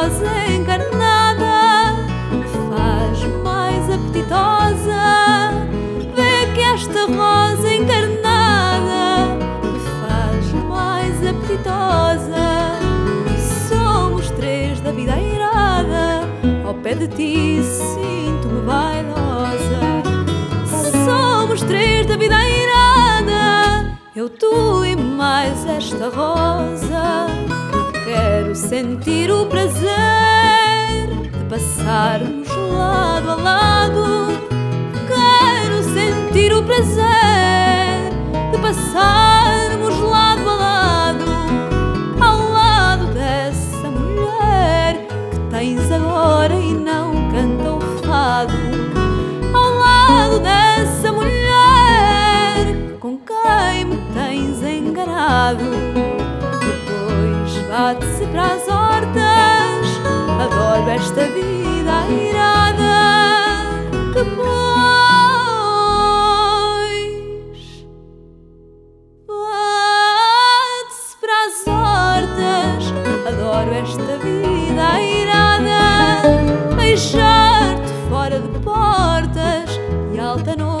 rosa encarnada faz mais apetitosa. Vê que esta rosa encarnada faz mais apetitosa. Somos três da vida irada, ao pé de ti sinto-me vaidosa. Somos três da vida irada, eu, tu e mais esta rosa. Sentir o prazer de passarmos lado a lado. Quero sentir o prazer de passarmos lado a lado, ao lado dessa mulher que tens agora e não canta o fado. Ao lado dessa mulher com quem me tens enganado. Bate-se para as hortas, adoro esta vida irada. Depois bate-se para as hortas, adoro esta vida irada. Beijar-te fora de portas e alta noite